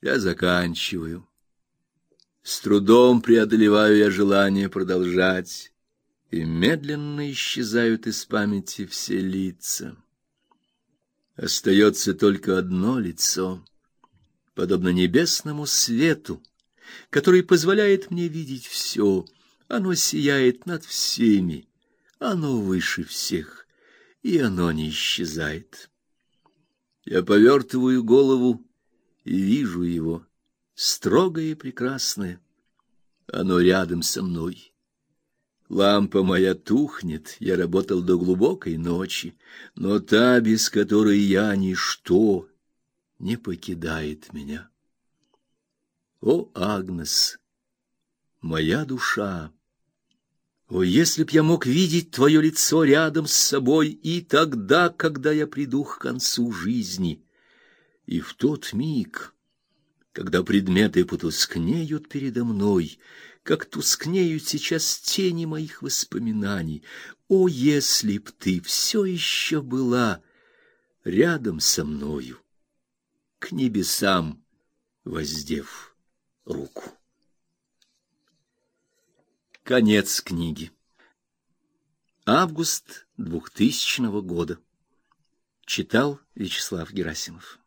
Я заканчиваю. С трудом преодолеваю я желание продолжать, и медленно исчезают из памяти все лица. Остается только одно лицо, подобно небесному свету, который позволяет мне видеть все. Оно сияет над всеми, оно выше всех, и оно не исчезает. Я повертываю голову и вижу его, строгое и прекрасное. Оно рядом со мной. Лампа моя тухнет, я работал до глубокой ночи, но та, без которой я ничто, не покидает меня. О, Агнес, моя душа! О, если б я мог видеть твое лицо рядом с собой и тогда, когда я приду к концу жизни, и в тот миг, когда предметы потускнеют передо мной, как тускнеют сейчас тени моих воспоминаний. О, если б ты все еще была рядом со мною, к небесам воздев руку. Конец книги. Август 2000 года. Читал Вячеслав Герасимов.